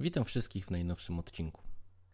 Witam wszystkich w najnowszym odcinku.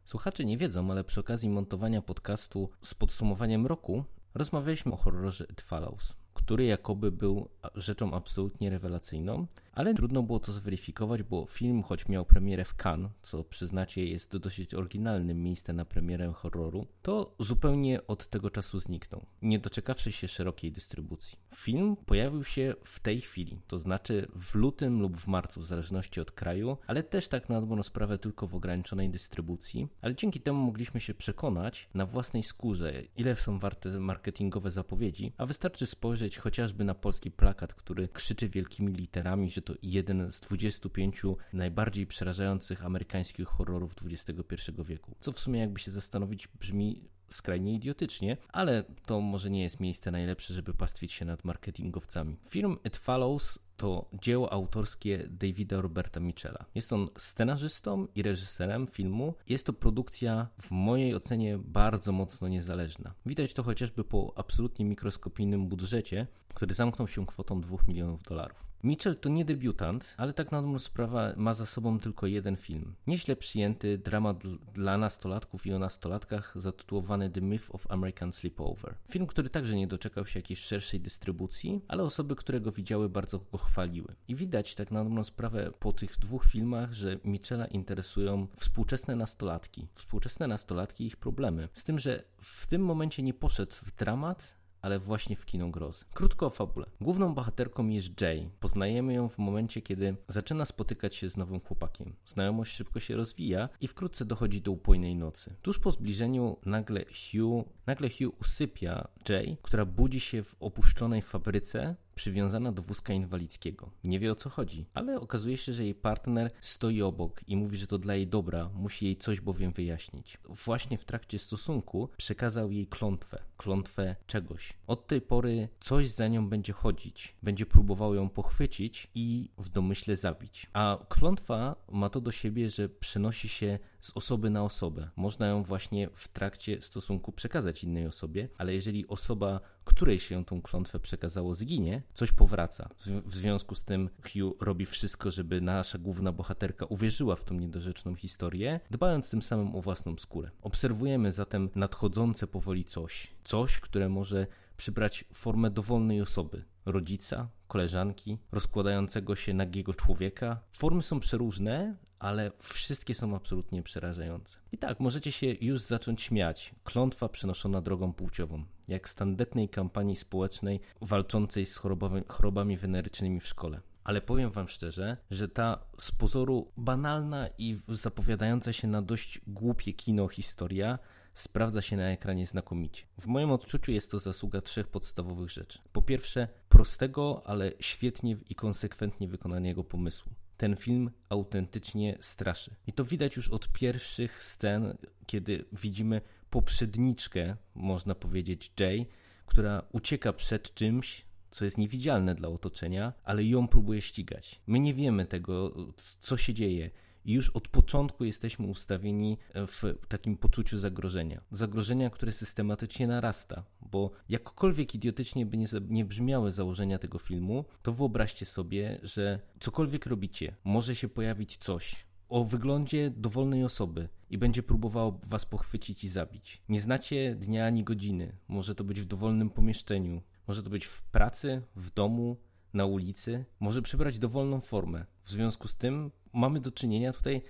Słuchacze nie wiedzą, ale przy okazji montowania podcastu z podsumowaniem roku rozmawialiśmy o horrorze It Follows który jakoby był rzeczą absolutnie rewelacyjną, ale trudno było to zweryfikować, bo film, choć miał premierę w Cannes, co przyznacie jest dosyć oryginalnym miejscem na premierę horroru, to zupełnie od tego czasu zniknął, nie doczekawszy się szerokiej dystrybucji. Film pojawił się w tej chwili, to znaczy w lutym lub w marcu, w zależności od kraju, ale też tak na dobrą sprawę tylko w ograniczonej dystrybucji, ale dzięki temu mogliśmy się przekonać na własnej skórze, ile są warte marketingowe zapowiedzi, a wystarczy spojrzeć chociażby na polski plakat, który krzyczy wielkimi literami, że to jeden z 25 najbardziej przerażających amerykańskich horrorów XXI wieku. Co w sumie, jakby się zastanowić, brzmi skrajnie idiotycznie, ale to może nie jest miejsce najlepsze, żeby pastwić się nad marketingowcami. Film It Follows to dzieło autorskie Davida Roberta Michela. Jest on scenarzystą i reżyserem filmu. Jest to produkcja w mojej ocenie bardzo mocno niezależna. Widać to chociażby po absolutnie mikroskopijnym budżecie, który zamknął się kwotą 2 milionów dolarów. Mitchell to nie debiutant, ale tak na dobrą sprawę ma za sobą tylko jeden film. Nieźle przyjęty dramat dla nastolatków i o nastolatkach zatytułowany The Myth of American Sleepover. Film, który także nie doczekał się jakiejś szerszej dystrybucji, ale osoby, które go widziały bardzo go chwaliły. I widać tak na dobrą sprawę po tych dwóch filmach, że Mitchella interesują współczesne nastolatki. Współczesne nastolatki i ich problemy. Z tym, że w tym momencie nie poszedł w dramat, ale właśnie w kino grozy. Krótko o fabule. Główną bohaterką jest Jay. Poznajemy ją w momencie, kiedy zaczyna spotykać się z nowym chłopakiem. Znajomość szybko się rozwija i wkrótce dochodzi do upojnej nocy. Tuż po zbliżeniu nagle Hugh, nagle Hugh usypia Jay, która budzi się w opuszczonej fabryce przywiązana do wózka inwalidzkiego. Nie wie o co chodzi, ale okazuje się, że jej partner stoi obok i mówi, że to dla jej dobra, musi jej coś bowiem wyjaśnić. Właśnie w trakcie stosunku przekazał jej klątwę, klątwę czegoś. Od tej pory coś za nią będzie chodzić, będzie próbował ją pochwycić i w domyśle zabić. A klątwa ma to do siebie, że przenosi się z osoby na osobę. Można ją właśnie w trakcie stosunku przekazać innej osobie, ale jeżeli osoba, której się tą klątwę przekazało, zginie, coś powraca. W związku z tym Hugh robi wszystko, żeby nasza główna bohaterka uwierzyła w tą niedorzeczną historię, dbając tym samym o własną skórę. Obserwujemy zatem nadchodzące powoli coś. Coś, które może przybrać formę dowolnej osoby, rodzica, koleżanki, rozkładającego się nagiego człowieka. Formy są przeróżne, ale wszystkie są absolutnie przerażające. I tak, możecie się już zacząć śmiać. Klątwa przenoszona drogą płciową, jak z tandetnej kampanii społecznej walczącej z chorobami, chorobami wenerycznymi w szkole. Ale powiem Wam szczerze, że ta z pozoru banalna i zapowiadająca się na dość głupie kino historia sprawdza się na ekranie znakomicie. W moim odczuciu jest to zasługa trzech podstawowych rzeczy. Po pierwsze, prostego, ale świetnie i konsekwentnie wykonanego pomysłu ten film autentycznie straszy. I to widać już od pierwszych scen, kiedy widzimy poprzedniczkę, można powiedzieć, Jay, która ucieka przed czymś, co jest niewidzialne dla otoczenia, ale ją próbuje ścigać. My nie wiemy tego, co się dzieje i już od początku jesteśmy ustawieni w takim poczuciu zagrożenia. Zagrożenia, które systematycznie narasta, bo jakkolwiek idiotycznie by nie, nie brzmiały założenia tego filmu, to wyobraźcie sobie, że cokolwiek robicie, może się pojawić coś, o wyglądzie dowolnej osoby i będzie próbowało was pochwycić i zabić. Nie znacie dnia ani godziny. Może to być w dowolnym pomieszczeniu, może to być w pracy, w domu, na ulicy. Może przybrać dowolną formę. W związku z tym mamy do czynienia tutaj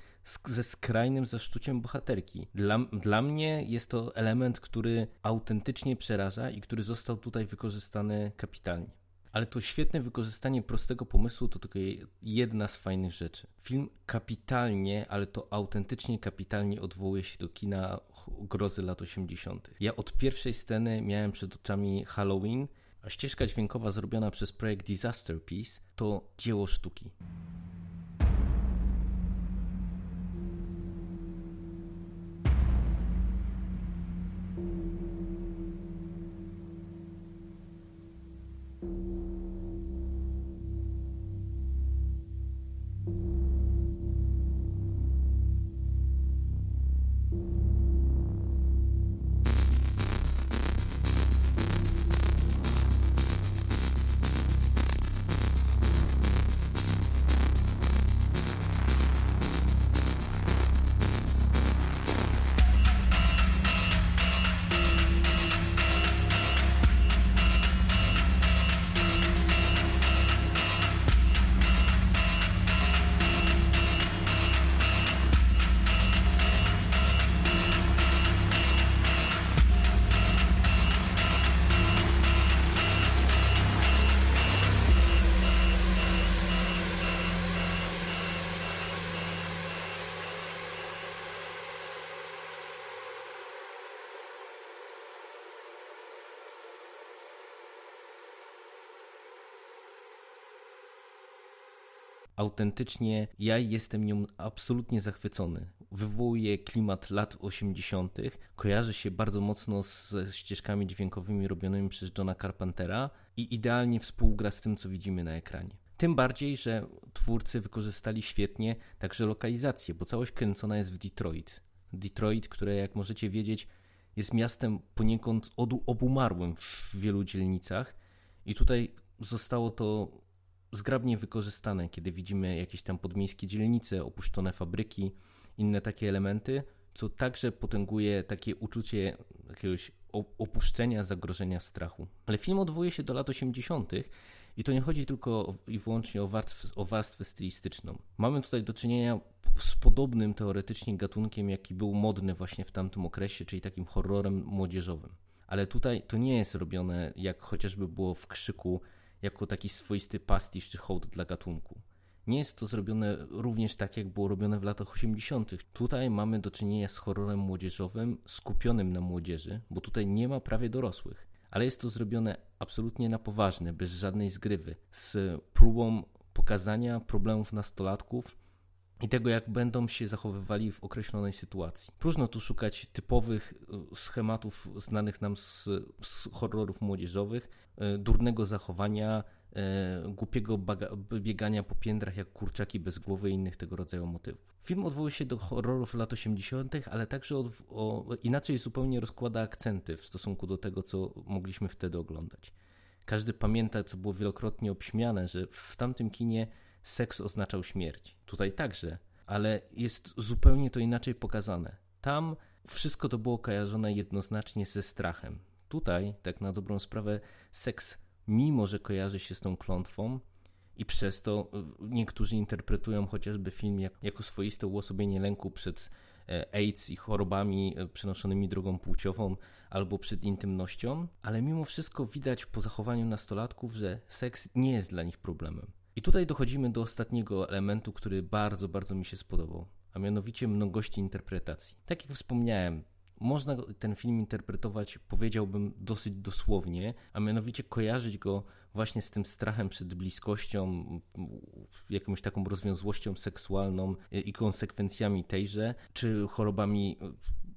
ze skrajnym zaszczuciem bohaterki. Dla, dla mnie jest to element, który autentycznie przeraża i który został tutaj wykorzystany kapitalnie. Ale to świetne wykorzystanie prostego pomysłu to tylko jedna z fajnych rzeczy. Film kapitalnie, ale to autentycznie kapitalnie odwołuje się do kina grozy lat 80. Ja od pierwszej sceny miałem przed oczami Halloween, a ścieżka dźwiękowa zrobiona przez projekt Disaster Piece to dzieło sztuki. Autentycznie ja jestem nią absolutnie zachwycony. Wywołuje klimat lat 80., kojarzy się bardzo mocno ze ścieżkami dźwiękowymi robionymi przez Johna Carpentera i idealnie współgra z tym, co widzimy na ekranie. Tym bardziej, że twórcy wykorzystali świetnie także lokalizację, bo całość kręcona jest w Detroit. Detroit, które jak możecie wiedzieć, jest miastem poniekąd obumarłym w wielu dzielnicach i tutaj zostało to zgrabnie wykorzystane, kiedy widzimy jakieś tam podmiejskie dzielnice, opuszczone fabryki, inne takie elementy, co także potęguje takie uczucie jakiegoś opuszczenia, zagrożenia, strachu. Ale film odwołuje się do lat 80. i to nie chodzi tylko i wyłącznie o, o warstwę stylistyczną. Mamy tutaj do czynienia z podobnym teoretycznie gatunkiem, jaki był modny właśnie w tamtym okresie, czyli takim horrorem młodzieżowym. Ale tutaj to nie jest robione, jak chociażby było w krzyku, jako taki swoisty pastisz czy hołd dla gatunku. Nie jest to zrobione również tak, jak było robione w latach 80. Tutaj mamy do czynienia z horrorem młodzieżowym skupionym na młodzieży, bo tutaj nie ma prawie dorosłych. Ale jest to zrobione absolutnie na poważnie, bez żadnej zgrywy, z próbą pokazania problemów nastolatków i tego, jak będą się zachowywali w określonej sytuacji. Próżno tu szukać typowych e, schematów znanych nam z, z horrorów młodzieżowych, e, durnego zachowania, e, głupiego biegania po piętrach jak kurczaki bez głowy i innych tego rodzaju motywów. Film odwołuje się do horrorów lat 80., ale także od, o, inaczej zupełnie rozkłada akcenty w stosunku do tego, co mogliśmy wtedy oglądać. Każdy pamięta, co było wielokrotnie obśmiane, że w tamtym kinie seks oznaczał śmierć. Tutaj także, ale jest zupełnie to inaczej pokazane. Tam wszystko to było kojarzone jednoznacznie ze strachem. Tutaj, tak na dobrą sprawę, seks, mimo że kojarzy się z tą klątwą, i przez to niektórzy interpretują chociażby film jak, jako swoiste uosobienie lęku przed e, AIDS i chorobami e, przenoszonymi drogą płciową albo przed intymnością, ale mimo wszystko widać po zachowaniu nastolatków, że seks nie jest dla nich problemem. I tutaj dochodzimy do ostatniego elementu, który bardzo, bardzo mi się spodobał, a mianowicie mnogości interpretacji. Tak jak wspomniałem, można ten film interpretować, powiedziałbym, dosyć dosłownie, a mianowicie kojarzyć go właśnie z tym strachem przed bliskością, jakąś taką rozwiązłością seksualną i konsekwencjami tejże, czy chorobami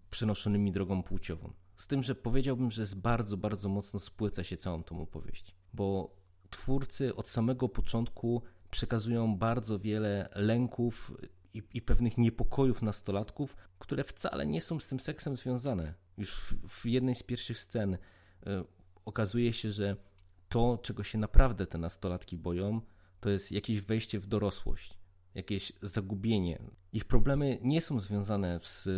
przenoszonymi drogą płciową. Z tym, że powiedziałbym, że bardzo, bardzo mocno spłyca się całą tą opowieść, bo twórcy od samego początku przekazują bardzo wiele lęków i, i, pewnych niepokojów nastolatków, które wcale nie są z tym seksem związane. Już w, w jednej z pierwszych scen y, okazuje się, że to, czego się naprawdę te nastolatki boją, to jest jakieś wejście w dorosłość, jakieś zagubienie. Ich problemy nie są związane z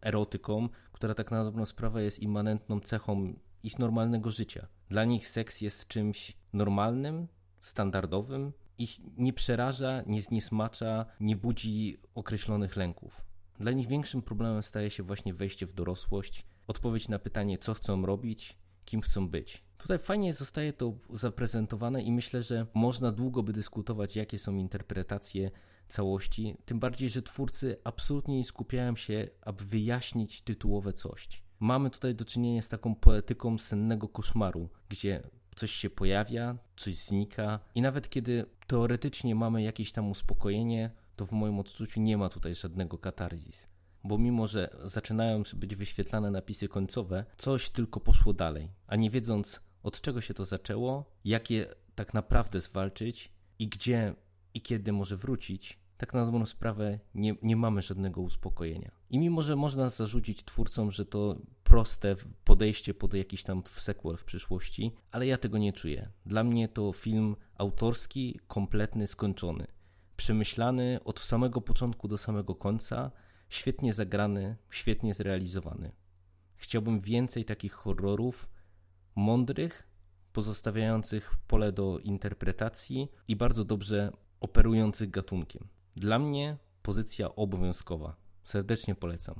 erotyką, która tak na dobrą sprawę jest immanentną cechą ich normalnego życia. Dla nich seks jest czymś normalnym, standardowym, ich nie przeraża, nie zniesmacza, nie budzi określonych lęków. Dla nich większym problemem staje się właśnie wejście w dorosłość, odpowiedź na pytanie, co chcą robić, kim chcą być. Tutaj fajnie zostaje to zaprezentowane i myślę, że można długo by dyskutować, jakie są interpretacje całości, tym bardziej, że twórcy absolutnie nie skupiają się, aby wyjaśnić tytułowe coś. Mamy tutaj do czynienia z taką poetyką sennego koszmaru, gdzie coś się pojawia, coś znika i nawet kiedy teoretycznie mamy jakieś tam uspokojenie, to w moim odczuciu nie ma tutaj żadnego katarzis. Bo mimo, że zaczynają być wyświetlane napisy końcowe, coś tylko poszło dalej, a nie wiedząc od czego się to zaczęło, jak je tak naprawdę zwalczyć i gdzie i kiedy może wrócić, tak na dobrą sprawę nie, nie mamy żadnego uspokojenia. I mimo, że można zarzucić twórcom, że to proste podejście pod jakiś tam sequel w przyszłości, ale ja tego nie czuję. Dla mnie to film autorski, kompletny, skończony. Przemyślany od samego początku do samego końca, świetnie zagrany, świetnie zrealizowany. Chciałbym więcej takich horrorów, mądrych, pozostawiających pole do interpretacji i bardzo dobrze operujących gatunkiem. Dla mnie pozycja obowiązkowa. Serdecznie polecam.